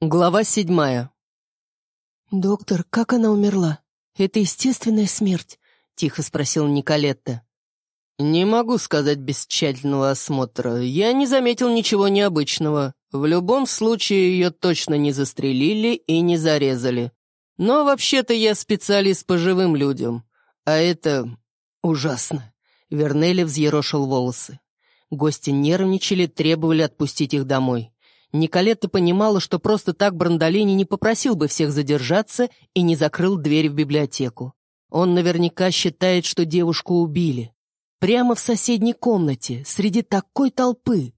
Глава седьмая. «Доктор, как она умерла? Это естественная смерть?» — тихо спросил Николетта. «Не могу сказать без тщательного осмотра. Я не заметил ничего необычного. В любом случае ее точно не застрелили и не зарезали. Но вообще-то я специалист по живым людям. А это ужасно». Вернелли взъерошил волосы. Гости нервничали, требовали отпустить их домой. Николетта понимала, что просто так Брандолини не попросил бы всех задержаться и не закрыл дверь в библиотеку. Он наверняка считает, что девушку убили. Прямо в соседней комнате, среди такой толпы.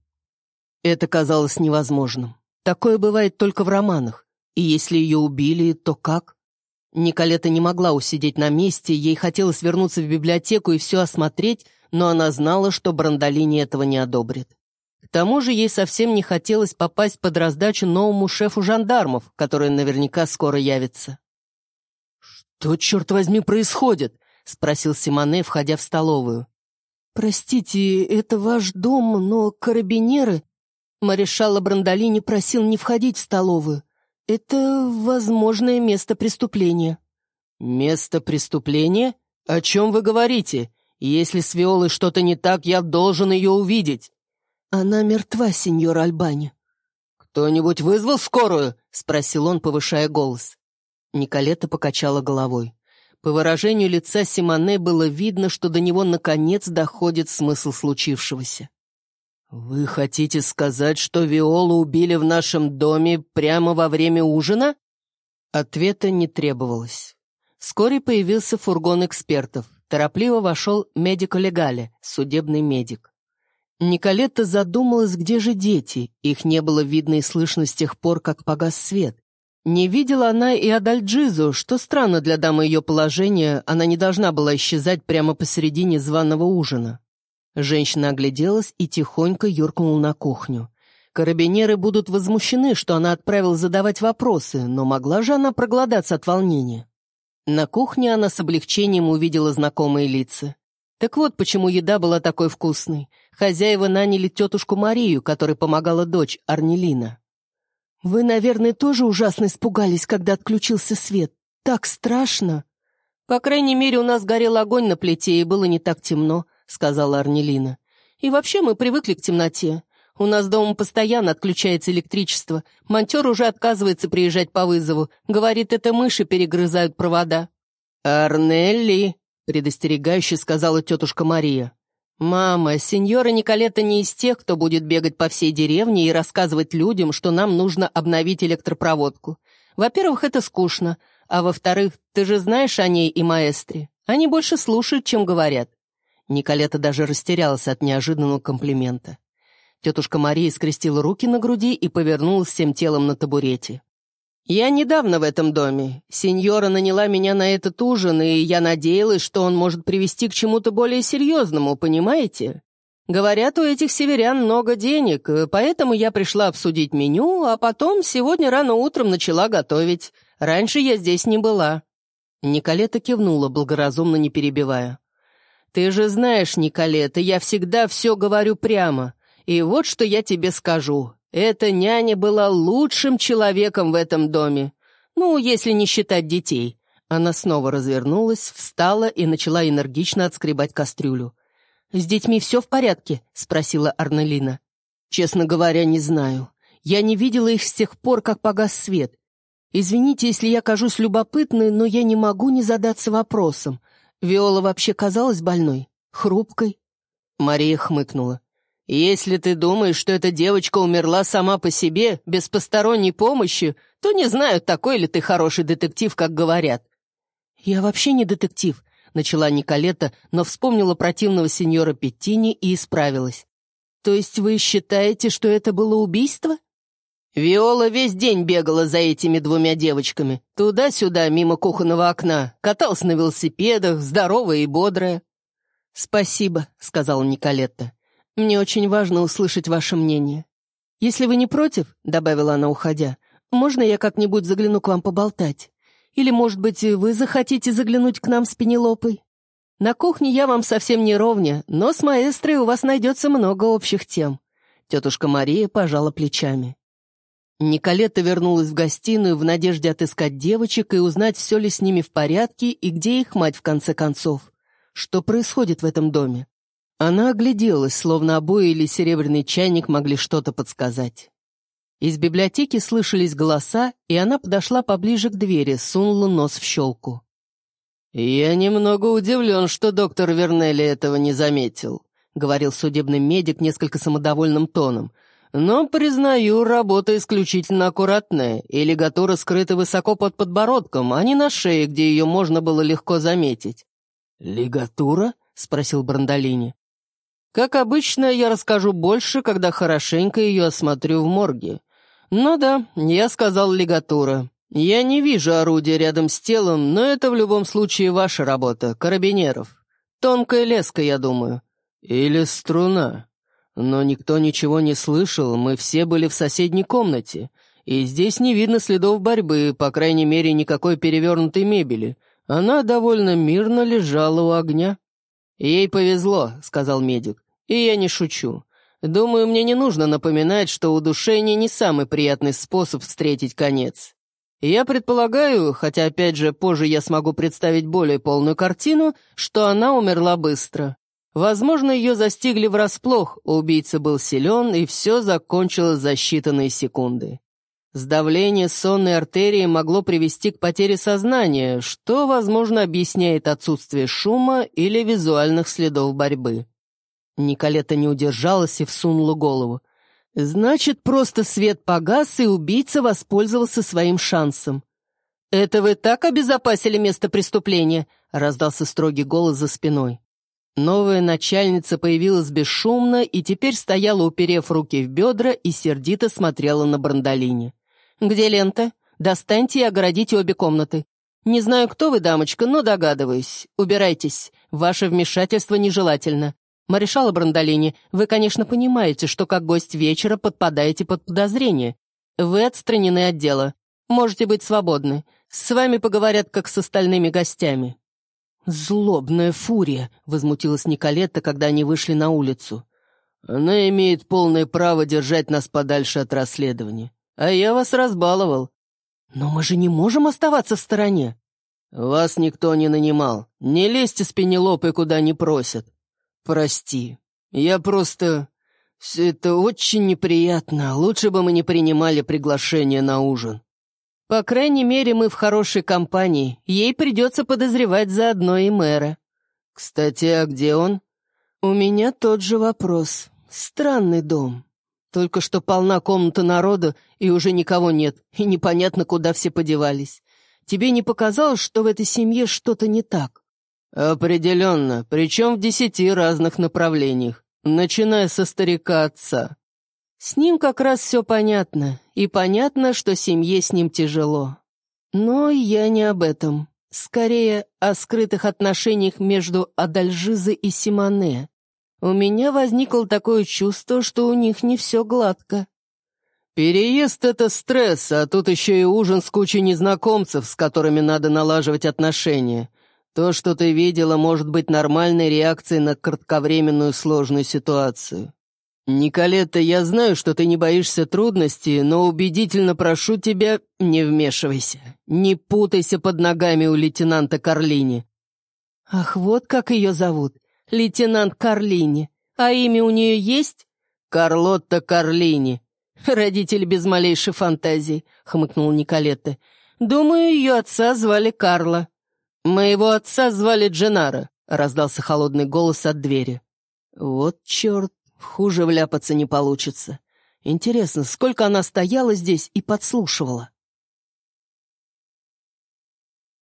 Это казалось невозможным. Такое бывает только в романах. И если ее убили, то как? Николета не могла усидеть на месте, ей хотелось вернуться в библиотеку и все осмотреть, но она знала, что Брандолини этого не одобрит. Тому же ей совсем не хотелось попасть под раздачу новому шефу жандармов, который наверняка скоро явится. «Что, черт возьми, происходит?» — спросил Симоне, входя в столовую. «Простите, это ваш дом, но карабинеры...» Маришала Брандолини просил не входить в столовую. Это возможное место преступления. «Место преступления? О чем вы говорите? Если с Виолой что-то не так, я должен ее увидеть». «Она мертва, сеньор Альбани». «Кто-нибудь вызвал скорую?» — спросил он, повышая голос. Николета покачала головой. По выражению лица Симоне было видно, что до него наконец доходит смысл случившегося. «Вы хотите сказать, что Виолу убили в нашем доме прямо во время ужина?» Ответа не требовалось. Вскоре появился фургон экспертов. Торопливо вошел медико-легале, судебный медик. Николетта задумалась, где же дети. Их не было видно и слышно с тех пор, как погас свет. Не видела она и Адальджизу, что странно для дамы ее положения, она не должна была исчезать прямо посередине званого ужина. Женщина огляделась и тихонько юркнула на кухню. Карабинеры будут возмущены, что она отправила задавать вопросы, но могла же она проголодаться от волнения. На кухне она с облегчением увидела знакомые лица. Так вот, почему еда была такой вкусной. Хозяева наняли тетушку Марию, которой помогала дочь Арнелина. «Вы, наверное, тоже ужасно испугались, когда отключился свет. Так страшно!» «По крайней мере, у нас горел огонь на плите, и было не так темно», — сказала Арнелина. «И вообще мы привыкли к темноте. У нас дома постоянно отключается электричество. Монтер уже отказывается приезжать по вызову. Говорит, это мыши перегрызают провода». «Арнелли!» — предостерегающе сказала тетушка Мария. «Мама, сеньора Николета не из тех, кто будет бегать по всей деревне и рассказывать людям, что нам нужно обновить электропроводку. Во-первых, это скучно, а во-вторых, ты же знаешь о ней и маэстре. Они больше слушают, чем говорят». Николета даже растерялась от неожиданного комплимента. Тетушка Мария скрестила руки на груди и повернулась всем телом на табурете. «Я недавно в этом доме. Сеньора наняла меня на этот ужин, и я надеялась, что он может привести к чему-то более серьезному, понимаете? Говорят, у этих северян много денег, поэтому я пришла обсудить меню, а потом сегодня рано утром начала готовить. Раньше я здесь не была». Николета кивнула, благоразумно не перебивая. «Ты же знаешь, Николета, я всегда все говорю прямо. И вот что я тебе скажу. Эта няня была лучшим человеком в этом доме. Ну, если не считать детей. Она снова развернулась, встала и начала энергично отскребать кастрюлю. «С детьми все в порядке?» — спросила Арнелина. «Честно говоря, не знаю. Я не видела их с тех пор, как погас свет. Извините, если я кажусь любопытной, но я не могу не задаться вопросом. Виола вообще казалась больной? Хрупкой?» Мария хмыкнула. Если ты думаешь, что эта девочка умерла сама по себе, без посторонней помощи, то не знаю, такой ли ты хороший детектив, как говорят». «Я вообще не детектив», — начала Николета, но вспомнила противного сеньора Петтини и исправилась. «То есть вы считаете, что это было убийство?» Виола весь день бегала за этими двумя девочками. Туда-сюда, мимо кухонного окна. Каталась на велосипедах, здоровая и бодрая. «Спасибо», — сказала Николетта. Мне очень важно услышать ваше мнение. Если вы не против, — добавила она, уходя, — можно я как-нибудь загляну к вам поболтать? Или, может быть, вы захотите заглянуть к нам с Пенелопой? На кухне я вам совсем не ровня, но с маэстрой у вас найдется много общих тем». Тетушка Мария пожала плечами. Николета вернулась в гостиную в надежде отыскать девочек и узнать, все ли с ними в порядке и где их мать в конце концов. Что происходит в этом доме? Она огляделась, словно обои или серебряный чайник могли что-то подсказать. Из библиотеки слышались голоса, и она подошла поближе к двери, сунула нос в щелку. «Я немного удивлен, что доктор Вернелли этого не заметил», — говорил судебный медик несколько самодовольным тоном. Но, признаю, работа исключительно аккуратная, и лигатура скрыта высоко под подбородком, а не на шее, где ее можно было легко заметить. «Лигатура?» — спросил Брандолини. «Как обычно, я расскажу больше, когда хорошенько ее осмотрю в морге. Ну да, я сказал лигатура. Я не вижу орудия рядом с телом, но это в любом случае ваша работа, карабинеров. Тонкая леска, я думаю. Или струна», но никто ничего не слышал, мы все были в соседней комнате. И здесь не видно следов борьбы, по крайней мере, никакой перевернутой мебели. Она довольно мирно лежала у огня. «Ей повезло», — сказал медик. «И я не шучу. Думаю, мне не нужно напоминать, что удушение не самый приятный способ встретить конец. Я предполагаю, хотя опять же позже я смогу представить более полную картину, что она умерла быстро. Возможно, ее застигли врасплох, убийца был силен, и все закончилось за считанные секунды. Сдавление сонной артерии могло привести к потере сознания, что, возможно, объясняет отсутствие шума или визуальных следов борьбы. Николета не удержалась и всунула голову. «Значит, просто свет погас, и убийца воспользовался своим шансом». «Это вы так обезопасили место преступления?» — раздался строгий голос за спиной. Новая начальница появилась бесшумно и теперь стояла, уперев руки в бедра и сердито смотрела на Брандолини. «Где лента? Достаньте и огородите обе комнаты. Не знаю, кто вы, дамочка, но догадываюсь. Убирайтесь. Ваше вмешательство нежелательно. Маришала Брандолини, вы, конечно, понимаете, что как гость вечера подпадаете под подозрение. Вы отстранены от дела. Можете быть свободны. С вами поговорят, как с остальными гостями». «Злобная фурия», — возмутилась Николетта, когда они вышли на улицу. «Она имеет полное право держать нас подальше от расследования. А я вас разбаловал». «Но мы же не можем оставаться в стороне». «Вас никто не нанимал. Не лезьте с Пенелопой, куда не просят. Прости. Я просто... Все это очень неприятно. Лучше бы мы не принимали приглашение на ужин». По крайней мере, мы в хорошей компании. Ей придется подозревать заодно и мэра. Кстати, а где он? У меня тот же вопрос. Странный дом. Только что полна комната народа, и уже никого нет, и непонятно, куда все подевались. Тебе не показалось, что в этой семье что-то не так? Определенно, причем в десяти разных направлениях, начиная со старика отца. С ним как раз все понятно, и понятно, что семье с ним тяжело. Но я не об этом. Скорее, о скрытых отношениях между Адальжизой и Симоне. У меня возникло такое чувство, что у них не все гладко. «Переезд — это стресс, а тут еще и ужин с кучей незнакомцев, с которыми надо налаживать отношения. То, что ты видела, может быть нормальной реакцией на кратковременную сложную ситуацию. «Николетта, я знаю, что ты не боишься трудностей, но убедительно прошу тебя, не вмешивайся. Не путайся под ногами у лейтенанта Карлини». «Ах, вот как ее зовут. Лейтенант Карлини. А имя у нее есть?» «Карлотта Карлини». «Родитель без малейшей фантазии», — хмыкнул Николетта. «Думаю, ее отца звали Карла». «Моего отца звали Дженара», — раздался холодный голос от двери. «Вот черт, Хуже вляпаться не получится. Интересно, сколько она стояла здесь и подслушивала?